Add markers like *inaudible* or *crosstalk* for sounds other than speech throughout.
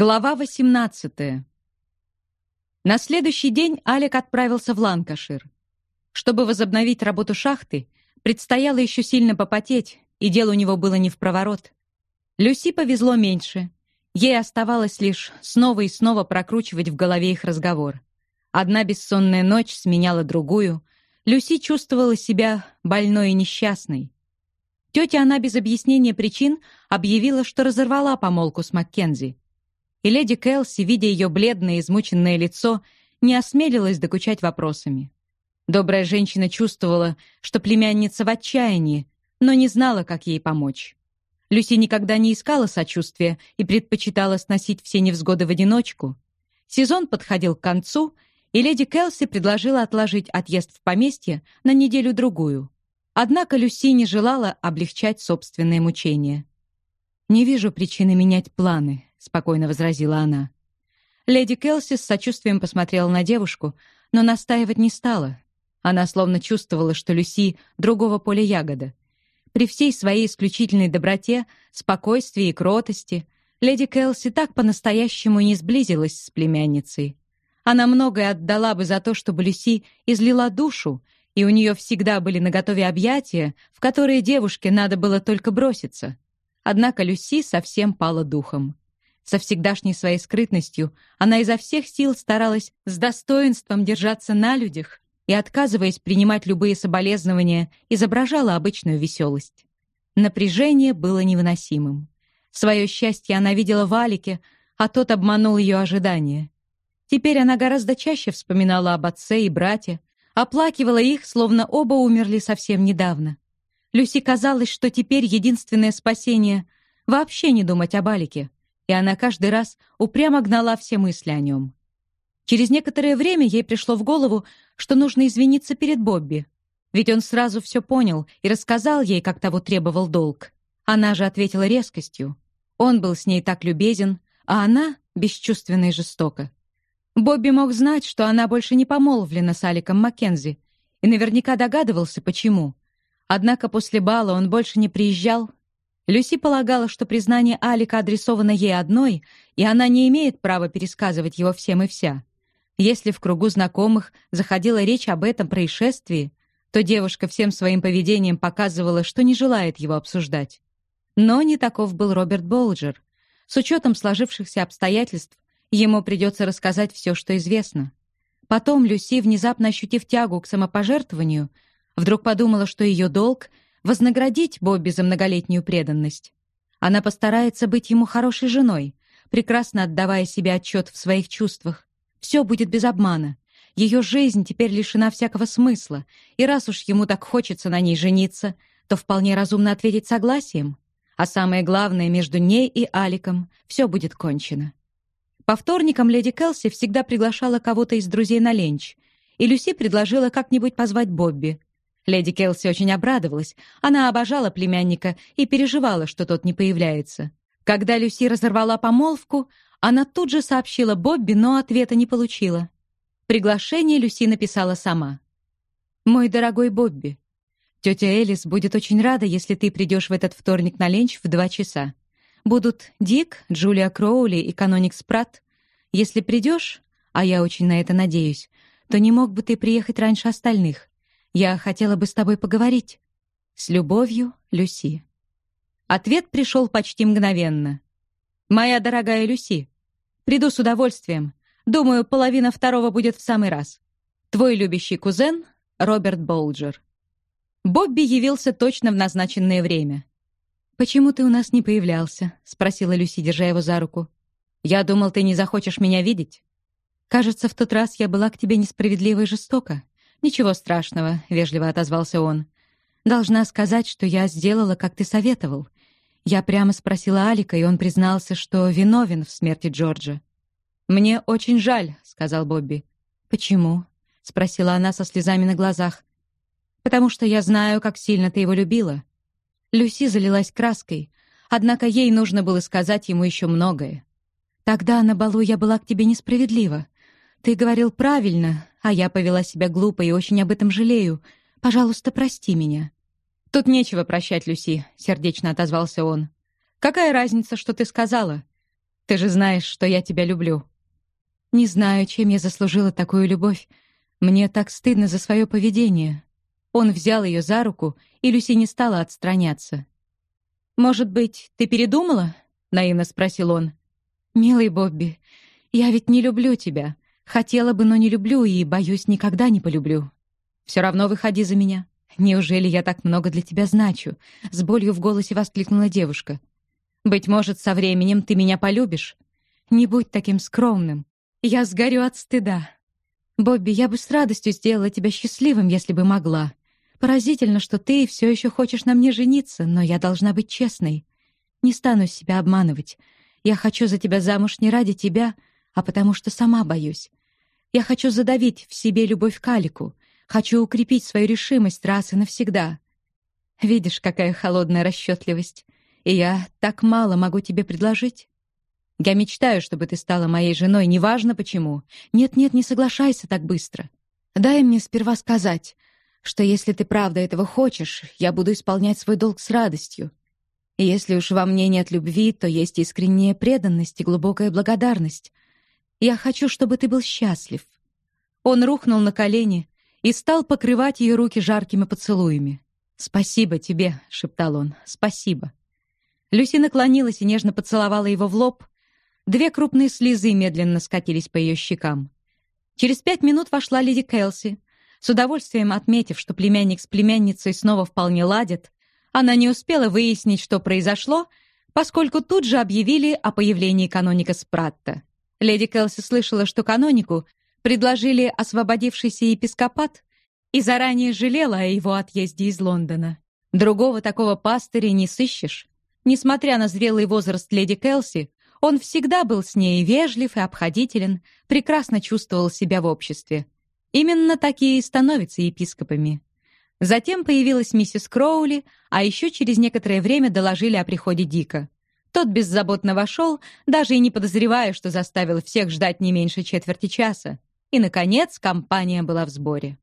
Глава 18. На следующий день Алек отправился в Ланкашир. Чтобы возобновить работу шахты, предстояло еще сильно попотеть, и дело у него было не в проворот. Люси повезло меньше. Ей оставалось лишь снова и снова прокручивать в голове их разговор. Одна бессонная ночь сменяла другую. Люси чувствовала себя больной и несчастной. Тетя она без объяснения причин объявила, что разорвала помолвку с Маккензи — и леди Кэлси, видя ее бледное, измученное лицо, не осмелилась докучать вопросами. Добрая женщина чувствовала, что племянница в отчаянии, но не знала, как ей помочь. Люси никогда не искала сочувствия и предпочитала сносить все невзгоды в одиночку. Сезон подходил к концу, и леди Келси предложила отложить отъезд в поместье на неделю-другую. Однако Люси не желала облегчать собственные мучения. «Не вижу причины менять планы», — спокойно возразила она. Леди Келси с сочувствием посмотрела на девушку, но настаивать не стала. Она словно чувствовала, что Люси другого поля ягода. При всей своей исключительной доброте, спокойствии и кротости леди Келси так по-настоящему не сблизилась с племянницей. Она многое отдала бы за то, чтобы Люси излила душу, и у нее всегда были наготове объятия, в которые девушке надо было только броситься. Однако Люси совсем пала духом. Со всегдашней своей скрытностью она изо всех сил старалась с достоинством держаться на людях и, отказываясь принимать любые соболезнования, изображала обычную веселость. Напряжение было невыносимым. Свое счастье она видела в Алике, а тот обманул ее ожидания. Теперь она гораздо чаще вспоминала об отце и брате, оплакивала их, словно оба умерли совсем недавно. Люси казалось, что теперь единственное спасение — вообще не думать об Алике — и она каждый раз упрямо гнала все мысли о нем. Через некоторое время ей пришло в голову, что нужно извиниться перед Бобби, ведь он сразу все понял и рассказал ей, как того требовал долг. Она же ответила резкостью. Он был с ней так любезен, а она — бесчувственна и жестока. Бобби мог знать, что она больше не помолвлена с Аликом Маккензи, и наверняка догадывался, почему. Однако после бала он больше не приезжал Люси полагала, что признание Алика адресовано ей одной, и она не имеет права пересказывать его всем и вся. Если в кругу знакомых заходила речь об этом происшествии, то девушка всем своим поведением показывала, что не желает его обсуждать. Но не таков был Роберт Болджер. С учетом сложившихся обстоятельств, ему придется рассказать все, что известно. Потом Люси, внезапно ощутив тягу к самопожертвованию, вдруг подумала, что ее долг — вознаградить Бобби за многолетнюю преданность. Она постарается быть ему хорошей женой, прекрасно отдавая себе отчет в своих чувствах. Все будет без обмана. Ее жизнь теперь лишена всякого смысла, и раз уж ему так хочется на ней жениться, то вполне разумно ответить согласием. А самое главное, между ней и Аликом все будет кончено. По вторникам леди Келси всегда приглашала кого-то из друзей на ленч, и Люси предложила как-нибудь позвать Бобби. Леди Келси очень обрадовалась. Она обожала племянника и переживала, что тот не появляется. Когда Люси разорвала помолвку, она тут же сообщила Бобби, но ответа не получила. Приглашение Люси написала сама. «Мой дорогой Бобби, тетя Элис будет очень рада, если ты придешь в этот вторник на ленч в два часа. Будут Дик, Джулия Кроули и каноник Спрат. Если придешь, а я очень на это надеюсь, то не мог бы ты приехать раньше остальных. Я хотела бы с тобой поговорить. С любовью, Люси. Ответ пришел почти мгновенно. Моя дорогая Люси, приду с удовольствием. Думаю, половина второго будет в самый раз. Твой любящий кузен Роберт Болджер. Бобби явился точно в назначенное время. «Почему ты у нас не появлялся?» — спросила Люси, держа его за руку. «Я думал, ты не захочешь меня видеть. Кажется, в тот раз я была к тебе несправедлива и жестока. «Ничего страшного», — вежливо отозвался он. «Должна сказать, что я сделала, как ты советовал. Я прямо спросила Алика, и он признался, что виновен в смерти Джорджа». «Мне очень жаль», — сказал Бобби. «Почему?» — спросила она со слезами на глазах. «Потому что я знаю, как сильно ты его любила». Люси залилась краской, однако ей нужно было сказать ему еще многое. «Тогда на балу я была к тебе несправедлива. Ты говорил правильно, а я повела себя глупо и очень об этом жалею. Пожалуйста, прости меня». «Тут нечего прощать, Люси», — сердечно отозвался он. «Какая разница, что ты сказала? Ты же знаешь, что я тебя люблю». «Не знаю, чем я заслужила такую любовь. Мне так стыдно за свое поведение». Он взял ее за руку, и Люси не стала отстраняться. «Может быть, ты передумала?» — наивно спросил он. «Милый Бобби, я ведь не люблю тебя. Хотела бы, но не люблю и, боюсь, никогда не полюблю. Все равно выходи за меня. Неужели я так много для тебя значу?» С болью в голосе воскликнула девушка. «Быть может, со временем ты меня полюбишь. Не будь таким скромным. Я сгорю от стыда. Бобби, я бы с радостью сделала тебя счастливым, если бы могла. Поразительно, что ты все еще хочешь на мне жениться, но я должна быть честной. Не стану себя обманывать. Я хочу за тебя замуж не ради тебя, а потому что сама боюсь. Я хочу задавить в себе любовь к Алику. Хочу укрепить свою решимость раз и навсегда. Видишь, какая холодная расчетливость. И я так мало могу тебе предложить. Я мечтаю, чтобы ты стала моей женой, неважно почему. Нет-нет, не соглашайся так быстро. Дай мне сперва сказать, что если ты правда этого хочешь, я буду исполнять свой долг с радостью. И если уж во мне нет любви, то есть искренняя преданность и глубокая благодарность. Я хочу, чтобы ты был счастлив». Он рухнул на колени и стал покрывать ее руки жаркими поцелуями. «Спасибо тебе», — шептал он, — «спасибо». Люси наклонилась и нежно поцеловала его в лоб. Две крупные слезы медленно скатились по ее щекам. Через пять минут вошла леди Келси, с удовольствием отметив, что племянник с племянницей снова вполне ладят, она не успела выяснить, что произошло, поскольку тут же объявили о появлении каноника Спратта. Леди Келси слышала, что канонику предложили освободившийся епископат и заранее жалела о его отъезде из Лондона. Другого такого пастыря не сыщешь. Несмотря на зрелый возраст леди Келси, он всегда был с ней вежлив и обходителен, прекрасно чувствовал себя в обществе. Именно такие и становятся епископами. Затем появилась миссис Кроули, а еще через некоторое время доложили о приходе Дика. Тот беззаботно вошел, даже и не подозревая, что заставил всех ждать не меньше четверти часа. И, наконец, компания была в сборе.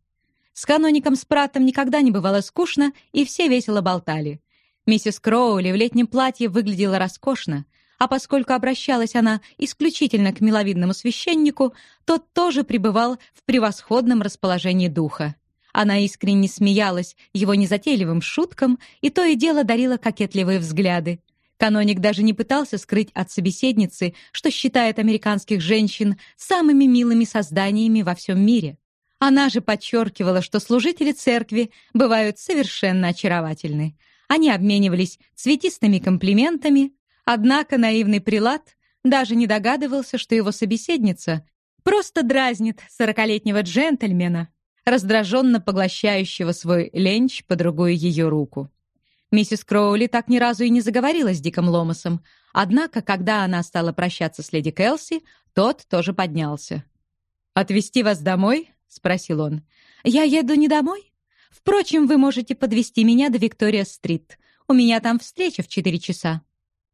С каноником Спратом никогда не бывало скучно, и все весело болтали. Миссис Кроули в летнем платье выглядела роскошно, а поскольку обращалась она исключительно к миловидному священнику, тот тоже пребывал в превосходном расположении духа. Она искренне смеялась его незатейливым шуткам и то и дело дарила кокетливые взгляды. Каноник даже не пытался скрыть от собеседницы, что считает американских женщин самыми милыми созданиями во всем мире. Она же подчеркивала, что служители церкви бывают совершенно очаровательны. Они обменивались цветистыми комплиментами, однако наивный прилад даже не догадывался, что его собеседница просто дразнит сорокалетнего джентльмена, раздраженно поглощающего свой ленч по другую ее руку. Миссис Кроули так ни разу и не заговорила с Диком Ломасом, однако, когда она стала прощаться с леди Келси, тот тоже поднялся. «Отвезти вас домой?» — спросил он. «Я еду не домой. Впрочем, вы можете подвести меня до Виктория-стрит. У меня там встреча в четыре часа».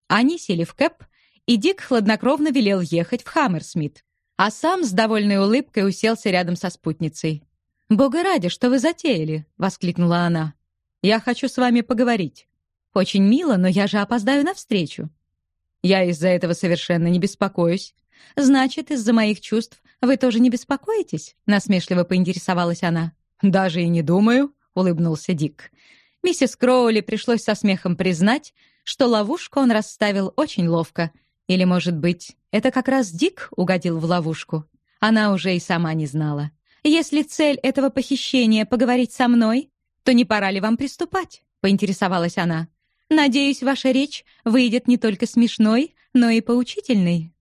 Они сели в кэп, и Дик хладнокровно велел ехать в Хаммерсмит, а сам с довольной улыбкой уселся рядом со спутницей. «Бога ради, что вы затеяли?» — воскликнула она. «Я хочу с вами поговорить. Очень мило, но я же опоздаю на встречу». «Я из-за этого совершенно не беспокоюсь». «Значит, из-за моих чувств вы тоже не беспокоитесь?» — насмешливо поинтересовалась она. «Даже и не думаю», — улыбнулся Дик. Миссис Кроули пришлось со смехом признать, что ловушку он расставил очень ловко. Или, может быть, это как раз Дик угодил в ловушку? Она уже и сама не знала. «Если цель этого похищения — поговорить со мной, то не пора ли вам приступать?» — поинтересовалась она. «Надеюсь, ваша речь выйдет не только смешной, но и поучительной».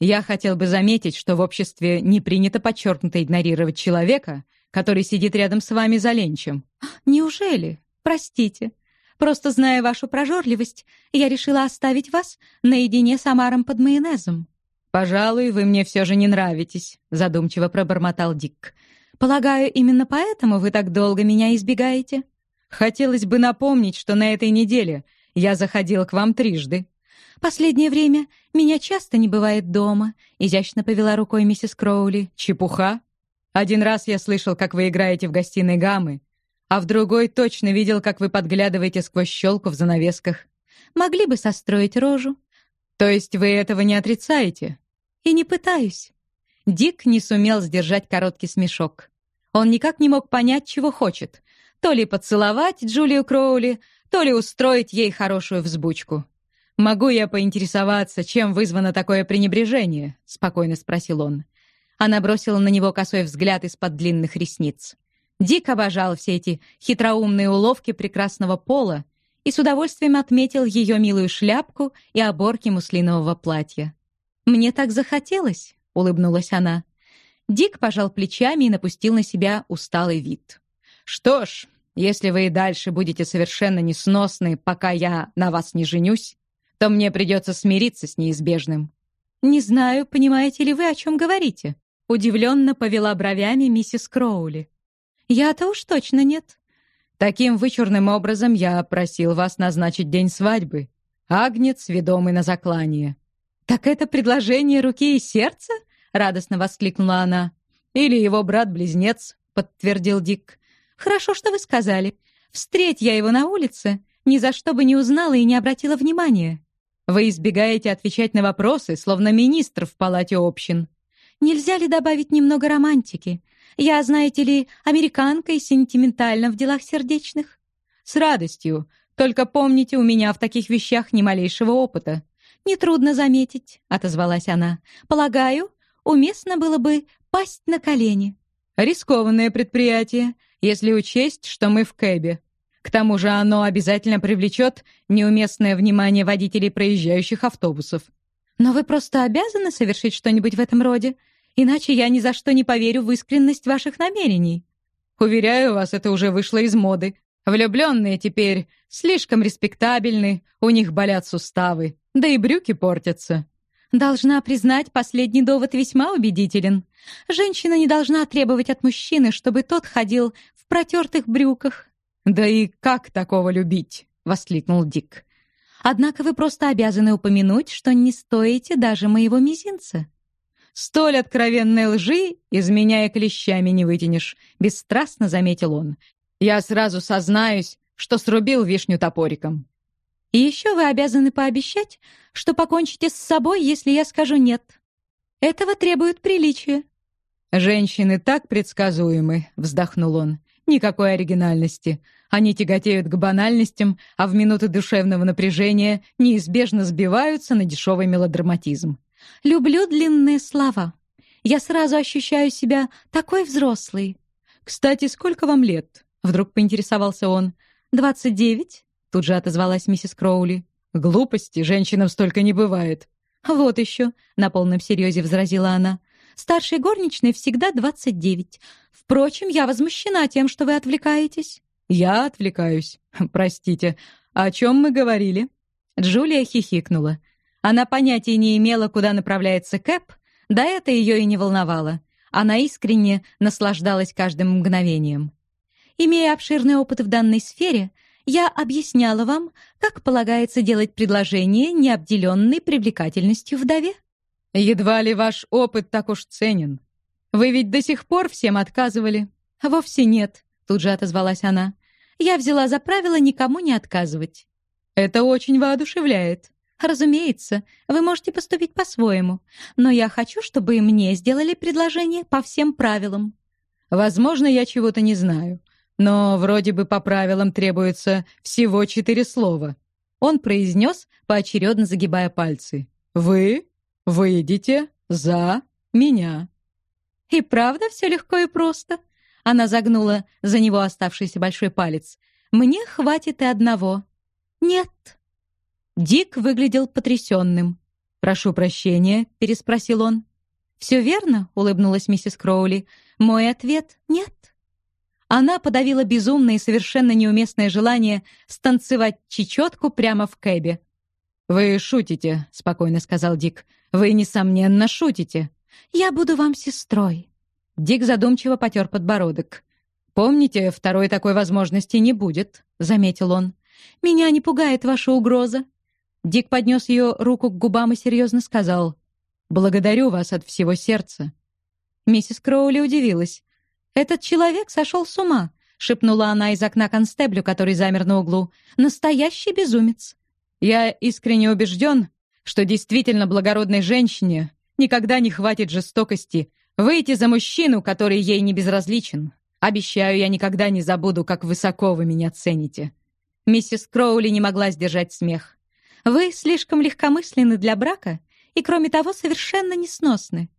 «Я хотел бы заметить, что в обществе не принято подчеркнуто игнорировать человека, который сидит рядом с вами за ленчем». «Неужели? Простите. Просто зная вашу прожорливость, я решила оставить вас наедине с омаром под майонезом». «Пожалуй, вы мне все же не нравитесь», — задумчиво пробормотал Дик. «Полагаю, именно поэтому вы так долго меня избегаете?» «Хотелось бы напомнить, что на этой неделе я заходил к вам трижды». «Последнее время меня часто не бывает дома», — изящно повела рукой миссис Кроули. «Чепуха. Один раз я слышал, как вы играете в гостиной гаммы, а в другой точно видел, как вы подглядываете сквозь щелку в занавесках». «Могли бы состроить рожу?» То есть вы этого не отрицаете? И не пытаюсь. Дик не сумел сдержать короткий смешок. Он никак не мог понять, чего хочет. То ли поцеловать Джулию Кроули, то ли устроить ей хорошую взбучку. «Могу я поинтересоваться, чем вызвано такое пренебрежение?» — спокойно спросил он. Она бросила на него косой взгляд из-под длинных ресниц. Дик обожал все эти хитроумные уловки прекрасного пола и с удовольствием отметил ее милую шляпку и оборки муслинового платья. «Мне так захотелось», — улыбнулась она. Дик пожал плечами и напустил на себя усталый вид. «Что ж, если вы и дальше будете совершенно несносны, пока я на вас не женюсь, то мне придется смириться с неизбежным». «Не знаю, понимаете ли вы, о чем говорите?» Удивленно повела бровями миссис Кроули. «Я-то уж точно нет». «Таким вычурным образом я просил вас назначить день свадьбы. Агнец, ведомый на заклание». «Так это предложение руки и сердца?» — радостно воскликнула она. «Или его брат-близнец», — подтвердил Дик. «Хорошо, что вы сказали. Встреть я его на улице, ни за что бы не узнала и не обратила внимания». Вы избегаете отвечать на вопросы, словно министр в палате общин. Нельзя ли добавить немного романтики? Я, знаете ли, американка и сентиментальна в делах сердечных. С радостью. Только помните, у меня в таких вещах ни малейшего опыта. Нетрудно заметить, отозвалась она. Полагаю, уместно было бы пасть на колени. Рискованное предприятие, если учесть, что мы в Кэбе. К тому же оно обязательно привлечет неуместное внимание водителей проезжающих автобусов. Но вы просто обязаны совершить что-нибудь в этом роде, иначе я ни за что не поверю в искренность ваших намерений. Уверяю вас, это уже вышло из моды. Влюбленные теперь слишком респектабельны, у них болят суставы, да и брюки портятся. Должна признать, последний довод весьма убедителен. Женщина не должна требовать от мужчины, чтобы тот ходил в протертых брюках. «Да и как такого любить?» — воскликнул Дик. «Однако вы просто обязаны упомянуть, что не стоите даже моего мизинца». «Столь откровенной лжи из меня и клещами не вытянешь», — бесстрастно заметил он. «Я сразу сознаюсь, что срубил вишню топориком». «И еще вы обязаны пообещать, что покончите с собой, если я скажу «нет». Этого требует приличие». «Женщины так предсказуемы», — вздохнул он. «Никакой оригинальности. Они тяготеют к банальностям, а в минуты душевного напряжения неизбежно сбиваются на дешевый мелодраматизм. «Люблю длинные слова. Я сразу ощущаю себя такой взрослой». «Кстати, сколько вам лет?» — вдруг поинтересовался он. «Двадцать девять?» — тут же отозвалась миссис Кроули. «Глупости, женщинам столько не бывает». «Вот еще», — на полном серьезе возразила она. «Старшей горничной всегда двадцать девять. Впрочем, я возмущена тем, что вы отвлекаетесь». «Я отвлекаюсь. *laughs* Простите. О чем мы говорили?» Джулия хихикнула. Она понятия не имела, куда направляется Кэп, да это ее и не волновало. Она искренне наслаждалась каждым мгновением. Имея обширный опыт в данной сфере, я объясняла вам, как полагается делать предложение, не обделенной привлекательностью вдове. Едва ли ваш опыт так уж ценен. Вы ведь до сих пор всем отказывали. Вовсе нет, тут же отозвалась она. Я взяла за правило никому не отказывать. Это очень воодушевляет. Разумеется, вы можете поступить по-своему, но я хочу, чтобы и мне сделали предложение по всем правилам. Возможно, я чего-то не знаю, но вроде бы по правилам требуется всего четыре слова. Он произнес, поочередно загибая пальцы. «Вы выйдете за меня». «И правда все легко и просто?» Она загнула за него оставшийся большой палец. «Мне хватит и одного». «Нет». Дик выглядел потрясенным. «Прошу прощения», — переспросил он. «Все верно?» — улыбнулась миссис Кроули. «Мой ответ — нет». Она подавила безумное и совершенно неуместное желание станцевать чечетку прямо в кэбе. «Вы шутите», — спокойно сказал Дик. «Вы, несомненно, шутите». «Я буду вам сестрой». Дик задумчиво потер подбородок. «Помните, второй такой возможности не будет», — заметил он. «Меня не пугает ваша угроза». Дик поднес ее руку к губам и серьезно сказал. «Благодарю вас от всего сердца». Миссис Кроули удивилась. «Этот человек сошел с ума», — шепнула она из окна констеблю, который замер на углу. «Настоящий безумец». «Я искренне убежден, что действительно благородной женщине никогда не хватит жестокости выйти за мужчину, который ей не безразличен. Обещаю, я никогда не забуду, как высоко вы меня цените». Миссис Кроули не могла сдержать смех. «Вы слишком легкомысленны для брака и, кроме того, совершенно несносны.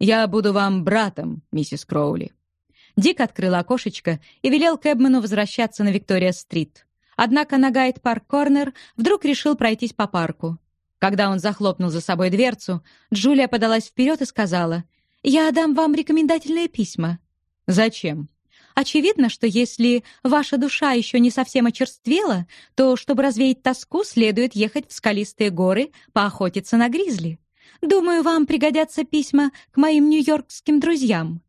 Я буду вам братом, миссис Кроули». Дик открыл окошечко и велел Кэбмену возвращаться на Виктория-стрит. Однако на Гайд-парк-корнер вдруг решил пройтись по парку. Когда он захлопнул за собой дверцу, Джулия подалась вперед и сказала, «Я дам вам рекомендательные письма». «Зачем?» Очевидно, что если ваша душа еще не совсем очерствела, то, чтобы развеять тоску, следует ехать в скалистые горы поохотиться на гризли. Думаю, вам пригодятся письма к моим нью-йоркским друзьям.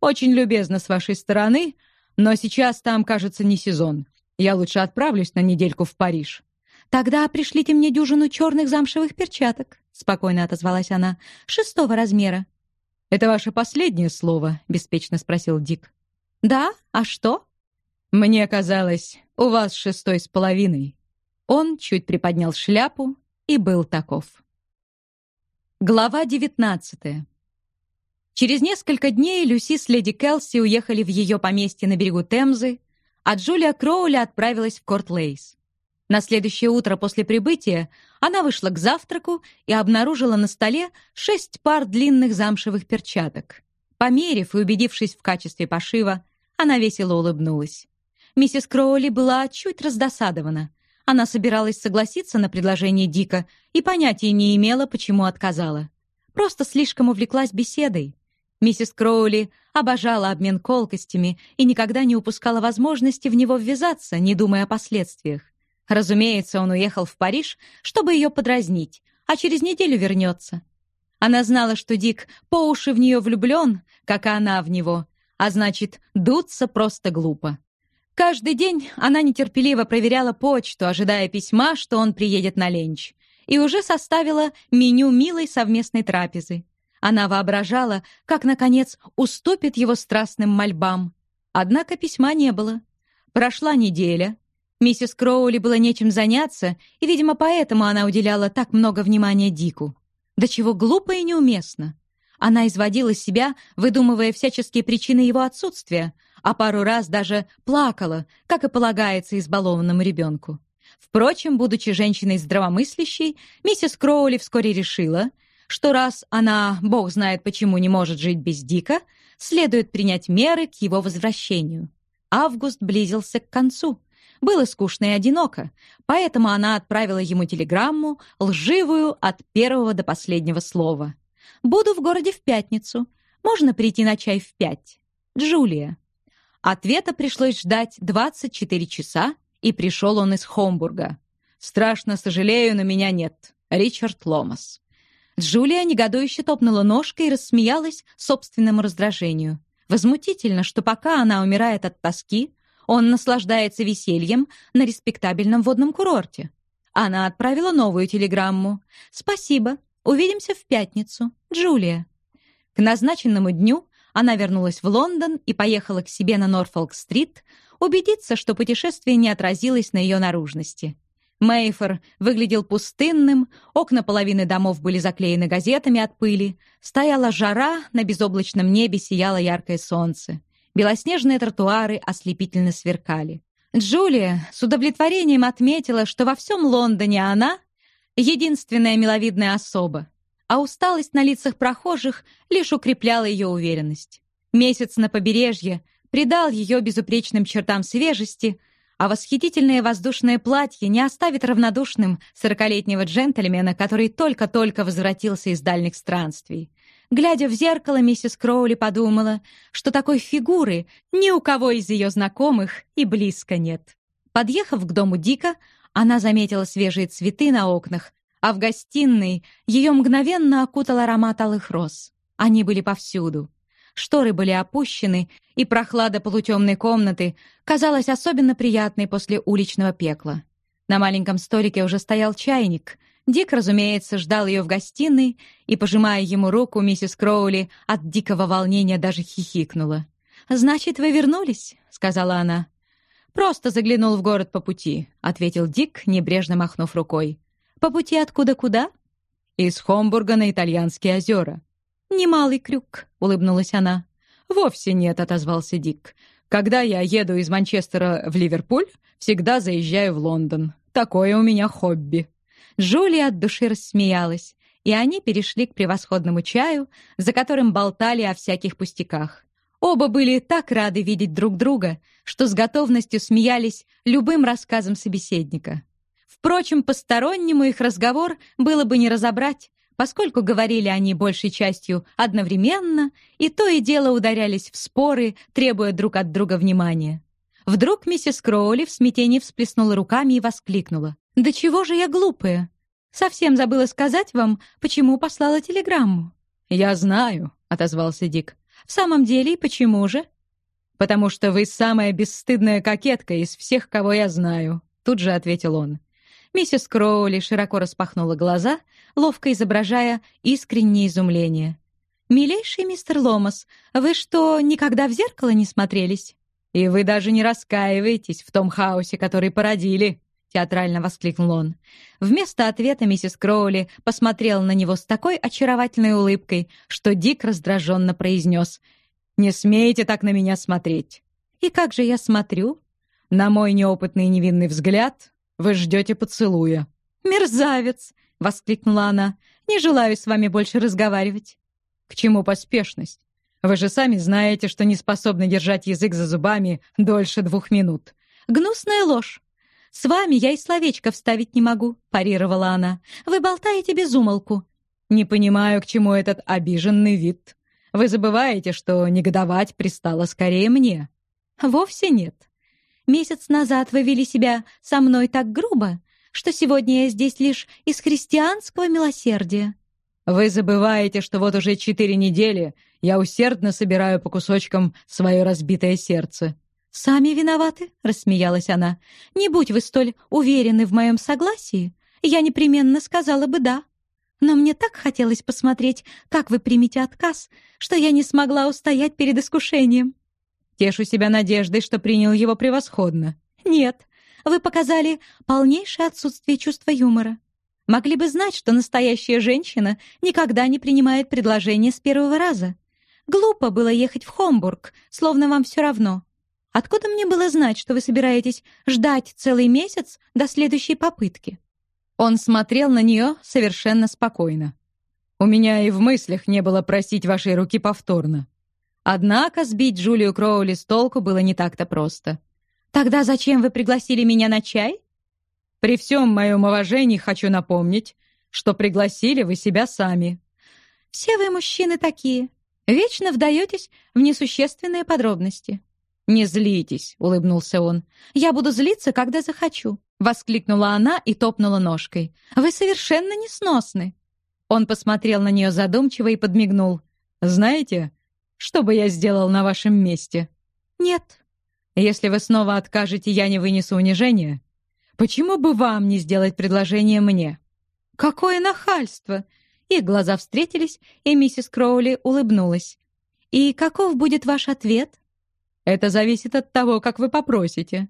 Очень любезно с вашей стороны, но сейчас там, кажется, не сезон. Я лучше отправлюсь на недельку в Париж». «Тогда пришлите мне дюжину черных замшевых перчаток», — спокойно отозвалась она, — «шестого размера». «Это ваше последнее слово?» — беспечно спросил Дик. «Да? А что?» «Мне казалось, у вас шестой с половиной». Он чуть приподнял шляпу и был таков. Глава девятнадцатая. Через несколько дней Люси с леди Келси уехали в ее поместье на берегу Темзы, а Джулия Кроули отправилась в Корт-Лейс. На следующее утро после прибытия она вышла к завтраку и обнаружила на столе шесть пар длинных замшевых перчаток. Померив и убедившись в качестве пошива, она весело улыбнулась. Миссис Кроули была чуть раздосадована. Она собиралась согласиться на предложение Дика и понятия не имела, почему отказала. Просто слишком увлеклась беседой. Миссис Кроули обожала обмен колкостями и никогда не упускала возможности в него ввязаться, не думая о последствиях. Разумеется, он уехал в Париж, чтобы ее подразнить, а через неделю вернется. Она знала, что Дик по уши в нее влюблен, как и она в него, а значит, дуться просто глупо. Каждый день она нетерпеливо проверяла почту, ожидая письма, что он приедет на ленч, и уже составила меню милой совместной трапезы. Она воображала, как, наконец, уступит его страстным мольбам. Однако письма не было. Прошла неделя. Миссис Кроули было нечем заняться, и, видимо, поэтому она уделяла так много внимания Дику. Да чего глупо и неуместно. Она изводила себя, выдумывая всяческие причины его отсутствия, а пару раз даже плакала, как и полагается избалованному ребенку. Впрочем, будучи женщиной здравомыслящей, миссис Кроули вскоре решила — что раз она, бог знает почему, не может жить без Дика, следует принять меры к его возвращению. Август близился к концу. Было скучно и одиноко, поэтому она отправила ему телеграмму, лживую от первого до последнего слова. «Буду в городе в пятницу. Можно прийти на чай в пять? Джулия». Ответа пришлось ждать 24 часа, и пришел он из Хомбурга. «Страшно сожалею, но меня нет. Ричард Ломас». Джулия негодующе топнула ножкой и рассмеялась собственному раздражению. Возмутительно, что пока она умирает от тоски, он наслаждается весельем на респектабельном водном курорте. Она отправила новую телеграмму. «Спасибо. Увидимся в пятницу. Джулия». К назначенному дню она вернулась в Лондон и поехала к себе на Норфолк-стрит убедиться, что путешествие не отразилось на ее наружности. Мейфор выглядел пустынным, окна половины домов были заклеены газетами от пыли, стояла жара, на безоблачном небе сияло яркое солнце. Белоснежные тротуары ослепительно сверкали. Джулия с удовлетворением отметила, что во всем Лондоне она — единственная миловидная особа, а усталость на лицах прохожих лишь укрепляла ее уверенность. Месяц на побережье придал ее безупречным чертам свежести — а восхитительное воздушное платье не оставит равнодушным сорокалетнего джентльмена, который только-только возвратился из дальних странствий. Глядя в зеркало, миссис Кроули подумала, что такой фигуры ни у кого из ее знакомых и близко нет. Подъехав к дому Дика, она заметила свежие цветы на окнах, а в гостиной ее мгновенно окутал аромат алых роз. Они были повсюду шторы были опущены, и прохлада полутемной комнаты казалась особенно приятной после уличного пекла. На маленьком столике уже стоял чайник. Дик, разумеется, ждал ее в гостиной, и, пожимая ему руку, миссис Кроули от дикого волнения даже хихикнула. «Значит, вы вернулись?» — сказала она. «Просто заглянул в город по пути», — ответил Дик, небрежно махнув рукой. «По пути откуда куда?» из Хомбурга на Итальянские озера». «Немалый крюк», — улыбнулась она. «Вовсе нет», — отозвался Дик. «Когда я еду из Манчестера в Ливерпуль, всегда заезжаю в Лондон. Такое у меня хобби». Джулия от души рассмеялась, и они перешли к превосходному чаю, за которым болтали о всяких пустяках. Оба были так рады видеть друг друга, что с готовностью смеялись любым рассказам собеседника. Впрочем, постороннему их разговор было бы не разобрать, поскольку говорили они большей частью одновременно, и то и дело ударялись в споры, требуя друг от друга внимания. Вдруг миссис Кроули в смятении всплеснула руками и воскликнула. «Да чего же я глупая? Совсем забыла сказать вам, почему послала телеграмму». «Я знаю», — отозвался Дик. «В самом деле, и почему же?» «Потому что вы самая бесстыдная кокетка из всех, кого я знаю», — тут же ответил он. Миссис Кроули широко распахнула глаза, ловко изображая искреннее изумление. «Милейший мистер Ломас, вы что, никогда в зеркало не смотрелись?» «И вы даже не раскаиваетесь в том хаосе, который породили», — театрально воскликнул он. Вместо ответа миссис Кроули посмотрела на него с такой очаровательной улыбкой, что Дик раздраженно произнес «Не смейте так на меня смотреть». «И как же я смотрю?» «На мой неопытный невинный взгляд вы ждете поцелуя». «Мерзавец!» — воскликнула она. «Не желаю с вами больше разговаривать». «К чему поспешность? Вы же сами знаете, что не способны держать язык за зубами дольше двух минут». «Гнусная ложь. С вами я и словечко вставить не могу», — парировала она. «Вы болтаете без умолку». «Не понимаю, к чему этот обиженный вид. Вы забываете, что негодовать пристало скорее мне». «Вовсе нет. Месяц назад вы вели себя со мной так грубо, что сегодня я здесь лишь из христианского милосердия». «Вы забываете, что вот уже четыре недели я усердно собираю по кусочкам свое разбитое сердце». «Сами виноваты», — рассмеялась она. «Не будь вы столь уверены в моем согласии, я непременно сказала бы «да». Но мне так хотелось посмотреть, как вы примете отказ, что я не смогла устоять перед искушением. Тешу себя надеждой, что принял его превосходно. Нет, вы показали полнейшее отсутствие чувства юмора. Могли бы знать, что настоящая женщина никогда не принимает предложение с первого раза. Глупо было ехать в Хомбург, словно вам все равно. Откуда мне было знать, что вы собираетесь ждать целый месяц до следующей попытки?» Он смотрел на нее совершенно спокойно. «У меня и в мыслях не было просить вашей руки повторно. Однако сбить Джулию Кроули с толку было не так-то просто. «Тогда зачем вы пригласили меня на чай?» «При всем моем уважении хочу напомнить, что пригласили вы себя сами». «Все вы мужчины такие. Вечно вдаетесь в несущественные подробности». «Не злитесь», — улыбнулся он. «Я буду злиться, когда захочу», — воскликнула она и топнула ножкой. «Вы совершенно несносны». Он посмотрел на нее задумчиво и подмигнул. «Знаете, что бы я сделал на вашем месте?» «Нет». «Если вы снова откажете, я не вынесу унижения. Почему бы вам не сделать предложение мне?» «Какое нахальство!» Их глаза встретились, и миссис Кроули улыбнулась. «И каков будет ваш ответ?» «Это зависит от того, как вы попросите».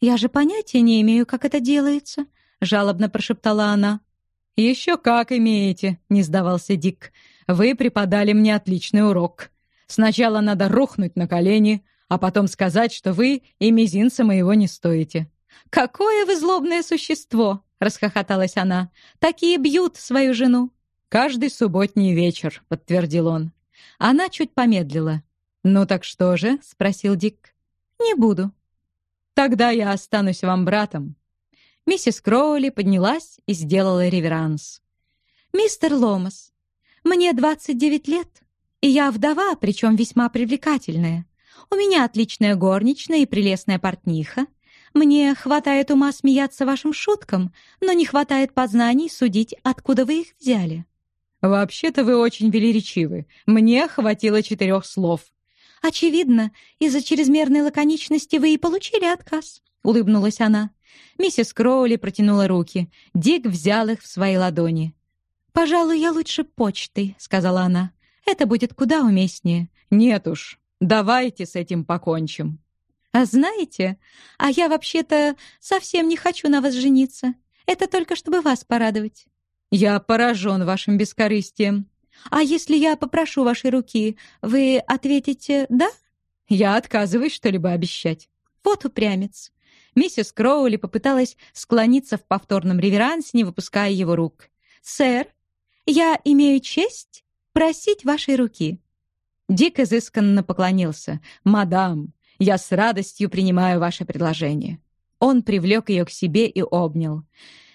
«Я же понятия не имею, как это делается», — жалобно прошептала она. «Еще как имеете», — не сдавался Дик. «Вы преподали мне отличный урок. Сначала надо рухнуть на колени, а потом сказать, что вы и мизинца моего не стоите». «Какое вы злобное существо!» — расхохоталась она. «Такие бьют свою жену». «Каждый субботний вечер», — подтвердил он. Она чуть помедлила. «Ну так что же?» — спросил Дик. «Не буду». «Тогда я останусь вам братом». Миссис Кроули поднялась и сделала реверанс. «Мистер Ломас, мне 29 лет, и я вдова, причем весьма привлекательная. У меня отличная горничная и прелестная портниха. Мне хватает ума смеяться вашим шуткам, но не хватает познаний судить, откуда вы их взяли». «Вообще-то вы очень велеречивы. Мне хватило четырех слов». «Очевидно, из-за чрезмерной лаконичности вы и получили отказ», — улыбнулась она. Миссис Кроули протянула руки. Дик взял их в свои ладони. «Пожалуй, я лучше почтой», — сказала она. Это будет куда уместнее. Нет уж, давайте с этим покончим. А знаете, а я вообще-то совсем не хочу на вас жениться. Это только чтобы вас порадовать. «Я поражен вашим бескорыстием». «А если я попрошу вашей руки, вы ответите «да»?» «Я отказываюсь что-либо обещать». «Вот упрямец». Миссис Кроули попыталась склониться в повторном реверансе, не выпуская его рук. «Сэр, я имею честь просить вашей руки». Дик изысканно поклонился. «Мадам, я с радостью принимаю ваше предложение». Он привлек ее к себе и обнял.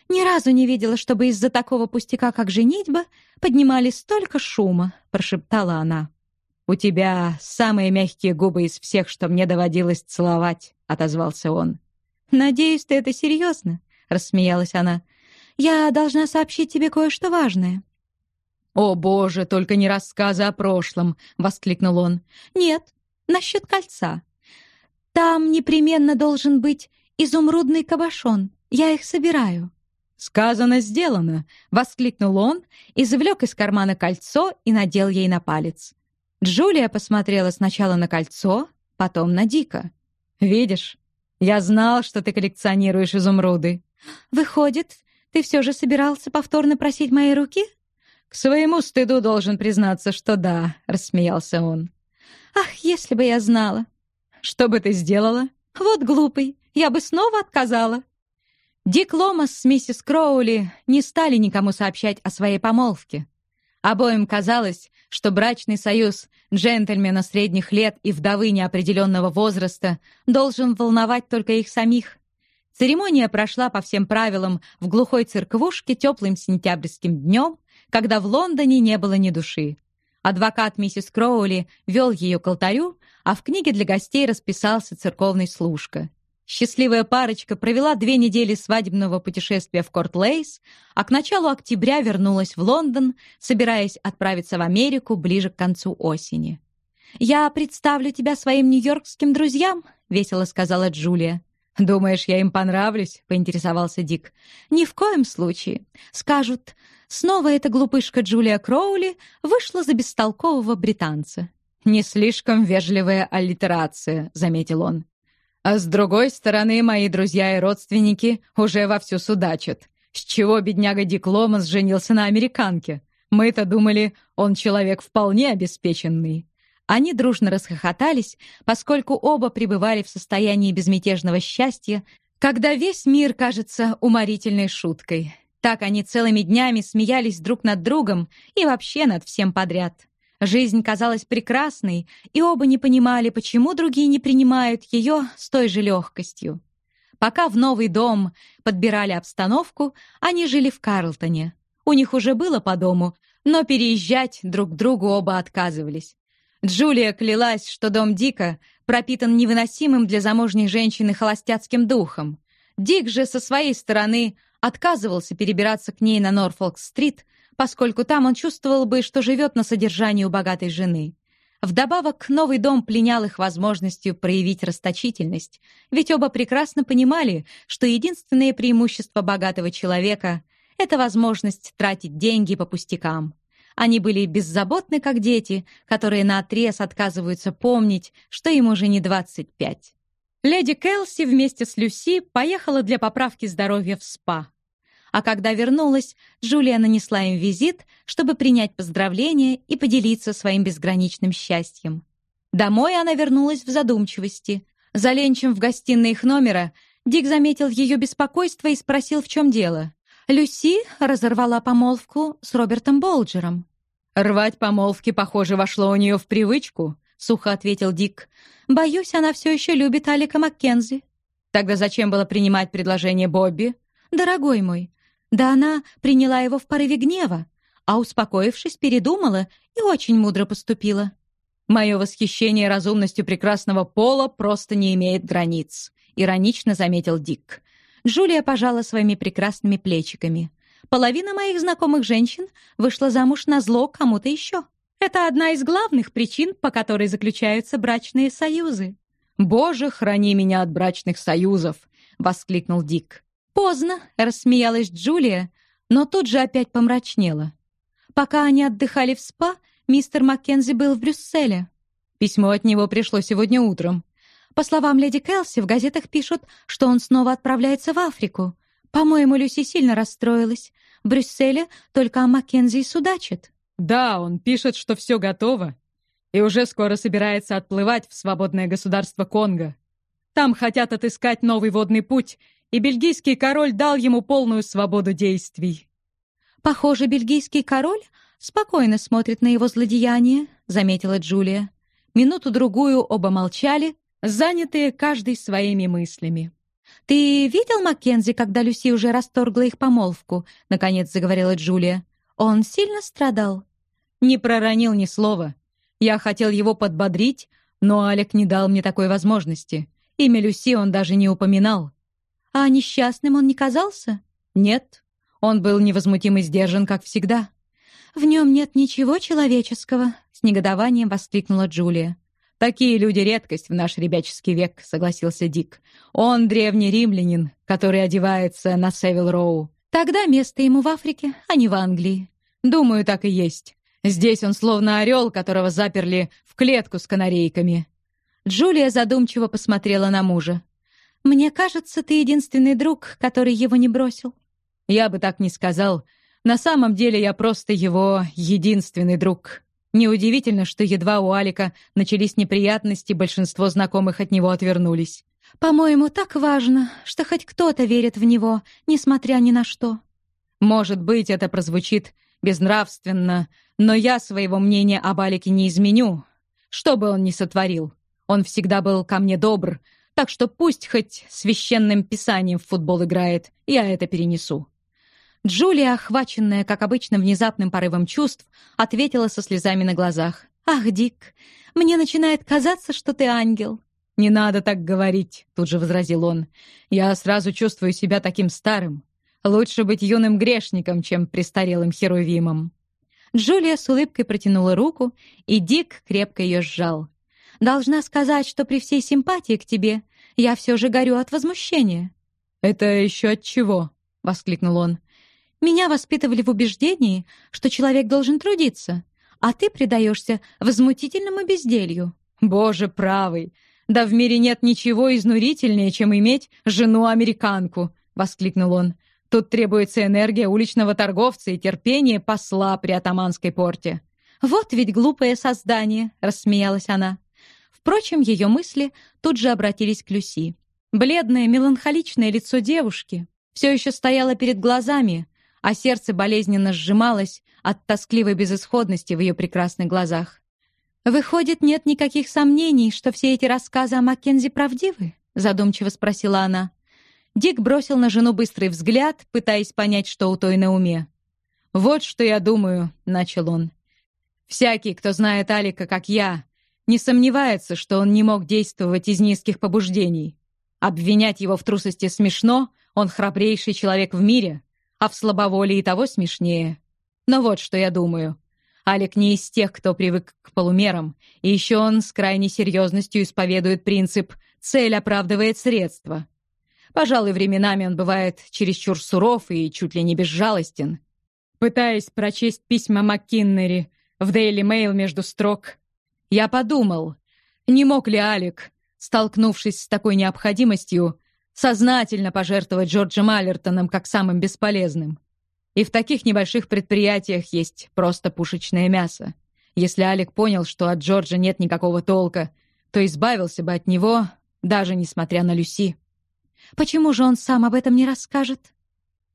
«Ни разу не видела, чтобы из-за такого пустяка, как женитьба, поднимали столько шума», — прошептала она. «У тебя самые мягкие губы из всех, что мне доводилось целовать», — отозвался он. «Надеюсь, ты это серьезно?» — рассмеялась она. «Я должна сообщить тебе кое-что важное». «О, боже, только не рассказы о прошлом!» — воскликнул он. «Нет, насчет кольца. Там непременно должен быть изумрудный кабошон. Я их собираю». «Сказано, сделано!» — воскликнул он, извлек из кармана кольцо и надел ей на палец. Джулия посмотрела сначала на кольцо, потом на Дика. «Видишь, я знал, что ты коллекционируешь изумруды. Выходит, ты все же собирался повторно просить моей руки? К своему стыду должен признаться, что да, рассмеялся он. Ах, если бы я знала. Что бы ты сделала? Вот глупый, я бы снова отказала. Дик Ломас с миссис Кроули не стали никому сообщать о своей помолвке. Обоим казалось, что брачный союз джентльмена средних лет и вдовы неопределенного возраста должен волновать только их самих. Церемония прошла по всем правилам в глухой церквушке теплым сентябрьским днем, когда в Лондоне не было ни души. Адвокат миссис Кроули вел ее к алтарю, а в книге для гостей расписался церковный служка. Счастливая парочка провела две недели свадебного путешествия в Корт-Лейс, а к началу октября вернулась в Лондон, собираясь отправиться в Америку ближе к концу осени. «Я представлю тебя своим нью-йоркским друзьям», — весело сказала Джулия. «Думаешь, я им понравлюсь?» — поинтересовался Дик. «Ни в коем случае. Скажут, снова эта глупышка Джулия Кроули вышла за бестолкового британца». «Не слишком вежливая аллитерация», — заметил он. А с другой стороны, мои друзья и родственники уже вовсю судачат. С чего бедняга Дик Ломас женился на американке? Мы-то думали, он человек вполне обеспеченный. Они дружно расхохотались, поскольку оба пребывали в состоянии безмятежного счастья, когда весь мир кажется уморительной шуткой. Так они целыми днями смеялись друг над другом и вообще над всем подряд. Жизнь казалась прекрасной, и оба не понимали, почему другие не принимают ее с той же легкостью. Пока в новый дом подбирали обстановку, они жили в Карлтоне. У них уже было по дому, но переезжать друг к другу оба отказывались. Джулия клялась, что дом Дика пропитан невыносимым для замужней женщины холостяцким духом. Дик же со своей стороны отказывался перебираться к ней на Норфолк-стрит, поскольку там он чувствовал бы, что живет на содержании у богатой жены. Вдобавок, новый дом пленял их возможностью проявить расточительность, ведь оба прекрасно понимали, что единственное преимущество богатого человека — это возможность тратить деньги по пустякам. Они были беззаботны, как дети, которые наотрез отказываются помнить, что им уже не 25. Леди Келси вместе с Люси поехала для поправки здоровья в СПА. А когда вернулась, Джулия нанесла им визит, чтобы принять поздравления и поделиться своим безграничным счастьем. Домой она вернулась в задумчивости. За ленчем в гостиной их номера Дик заметил ее беспокойство и спросил, в чем дело. Люси разорвала помолвку с Робертом Болджером. «Рвать помолвки, похоже, вошло у нее в привычку», — сухо ответил Дик. «Боюсь, она все еще любит Алика Маккензи». «Тогда зачем было принимать предложение Бобби?» «Дорогой мой, да она приняла его в порыве гнева, а, успокоившись, передумала и очень мудро поступила. «Мое восхищение разумностью прекрасного пола просто не имеет границ», — иронично заметил Дик. Джулия пожала своими прекрасными плечиками. «Половина моих знакомых женщин вышла замуж на зло кому-то еще. Это одна из главных причин, по которой заключаются брачные союзы». «Боже, храни меня от брачных союзов!» — воскликнул Дик. «Поздно», — рассмеялась Джулия, но тут же опять помрачнела. Пока они отдыхали в СПА, мистер Маккензи был в Брюсселе. Письмо от него пришло сегодня утром. По словам леди Келси, в газетах пишут, что он снова отправляется в Африку. По-моему, Люси сильно расстроилась. В Брюсселе только о Маккензи и судачат». «Да, он пишет, что все готово, и уже скоро собирается отплывать в свободное государство Конго. Там хотят отыскать новый водный путь, и бельгийский король дал ему полную свободу действий». «Похоже, бельгийский король спокойно смотрит на его злодеяние», — заметила Джулия. Минуту-другую оба молчали, занятые каждый своими мыслями. «Ты видел Маккензи, когда Люси уже расторгла их помолвку?» — наконец заговорила Джулия. «Он сильно страдал?» «Не проронил ни слова. Я хотел его подбодрить, но Алек не дал мне такой возможности. Имя Люси он даже не упоминал». «А несчастным он не казался?» «Нет. Он был невозмутим и сдержан, как всегда». «В нем нет ничего человеческого», — с негодованием воскликнула Джулия. «Такие люди — редкость в наш ребяческий век», — согласился Дик. «Он древний римлянин, который одевается на Севил Роу». «Тогда место ему в Африке, а не в Англии». «Думаю, так и есть. Здесь он словно орел, которого заперли в клетку с канарейками». Джулия задумчиво посмотрела на мужа. «Мне кажется, ты единственный друг, который его не бросил». «Я бы так не сказал. На самом деле я просто его единственный друг». Неудивительно, что едва у Алика начались неприятности, большинство знакомых от него отвернулись. «По-моему, так важно, что хоть кто-то верит в него, несмотря ни на что». Может быть, это прозвучит безнравственно, но я своего мнения об Алике не изменю. Что бы он ни сотворил, он всегда был ко мне добр, так что пусть хоть священным писанием в футбол играет, я это перенесу. Джулия, охваченная, как обычно, внезапным порывом чувств, ответила со слезами на глазах. «Ах, Дик, мне начинает казаться, что ты ангел». «Не надо так говорить», — тут же возразил он. «Я сразу чувствую себя таким старым. Лучше быть юным грешником, чем престарелым херувимом». Джулия с улыбкой протянула руку, и Дик крепко ее сжал. «Должна сказать, что при всей симпатии к тебе я все же горю от возмущения». «Это еще от чего?» — воскликнул он. Меня воспитывали в убеждении, что человек должен трудиться, а ты предаешься возмутительному безделью». «Боже правый! Да в мире нет ничего изнурительнее, чем иметь жену-американку!» — воскликнул он. «Тут требуется энергия уличного торговца и терпение посла при атаманской порте». «Вот ведь глупое создание!» — рассмеялась она. Впрочем, ее мысли тут же обратились к Люси. Бледное, меланхоличное лицо девушки все еще стояло перед глазами, а сердце болезненно сжималось от тоскливой безысходности в ее прекрасных глазах. «Выходит, нет никаких сомнений, что все эти рассказы о Маккензи правдивы?» — задумчиво спросила она. Дик бросил на жену быстрый взгляд, пытаясь понять, что у той на уме. «Вот что я думаю», — начал он. «Всякий, кто знает Алика, как я, не сомневается, что он не мог действовать из низких побуждений. Обвинять его в трусости смешно, он храбрейший человек в мире, а в слабоволии того смешнее. Но вот что я думаю. Алик не из тех, кто привык к полумерам, и еще он с крайней серьезностью исповедует принцип «цель оправдывает средства». Пожалуй, временами он бывает чересчур суров и чуть ли не безжалостен. Пытаясь прочесть письма МакКиннери в Daily Mail между строк, я подумал, не мог ли Алик, столкнувшись с такой необходимостью, сознательно пожертвовать Джорджем Аллертоном как самым бесполезным. И в таких небольших предприятиях есть просто пушечное мясо. Если Алик понял, что от Джорджа нет никакого толка, то избавился бы от него, даже несмотря на Люси. Почему же он сам об этом не расскажет?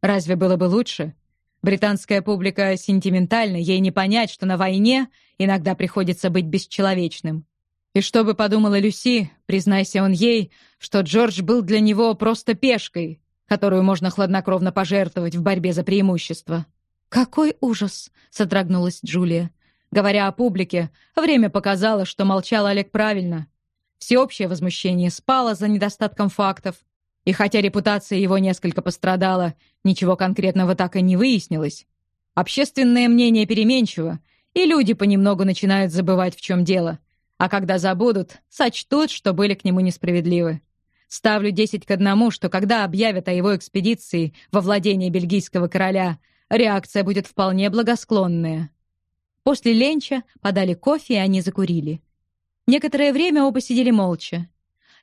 Разве было бы лучше? Британская публика сентиментальна, ей не понять, что на войне иногда приходится быть бесчеловечным. И что бы подумала Люси, признайся он ей, что Джордж был для него просто пешкой, которую можно хладнокровно пожертвовать в борьбе за преимущество. «Какой ужас!» — содрогнулась Джулия. Говоря о публике, время показало, что молчал Олег правильно. Всеобщее возмущение спало за недостатком фактов. И хотя репутация его несколько пострадала, ничего конкретного так и не выяснилось. Общественное мнение переменчиво, и люди понемногу начинают забывать, в чем дело. А когда забудут, сочтут, что были к нему несправедливы. Ставлю десять к одному, что когда объявят о его экспедиции во владение бельгийского короля, реакция будет вполне благосклонная. После ленча подали кофе, и они закурили. Некоторое время оба сидели молча.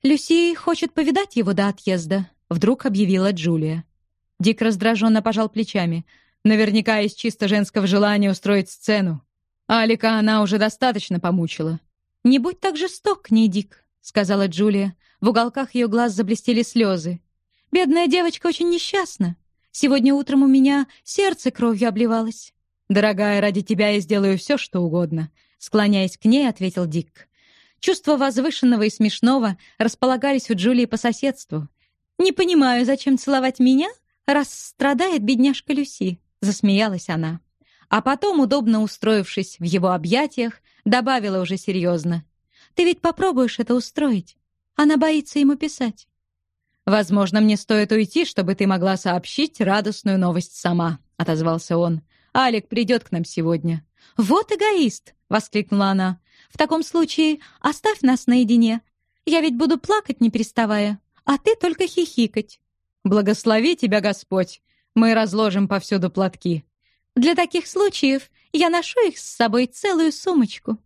«Люси хочет повидать его до отъезда», — вдруг объявила Джулия. Дик раздраженно пожал плечами. Наверняка из чисто женского желания устроить сцену. Алика она уже достаточно помучила. «Не будь так жесток к ней, Дик», — сказала Джулия. В уголках ее глаз заблестели слезы. «Бедная девочка очень несчастна. Сегодня утром у меня сердце кровью обливалось». «Дорогая, ради тебя я сделаю все, что угодно», — склоняясь к ней, ответил Дик. Чувства возвышенного и смешного располагались у Джулии по соседству. «Не понимаю, зачем целовать меня, раз страдает бедняжка Люси», — засмеялась она. А потом, удобно устроившись в его объятиях, добавила уже серьезно. «Ты ведь попробуешь это устроить. Она боится ему писать». «Возможно, мне стоит уйти, чтобы ты могла сообщить радостную новость сама», — отозвался он. «Алик придет к нам сегодня». «Вот эгоист!» — воскликнула она. «В таком случае оставь нас наедине. Я ведь буду плакать, не переставая, а ты только хихикать». «Благослови тебя Господь! Мы разложим повсюду платки». «Для таких случаев я ношу их с собой целую сумочку».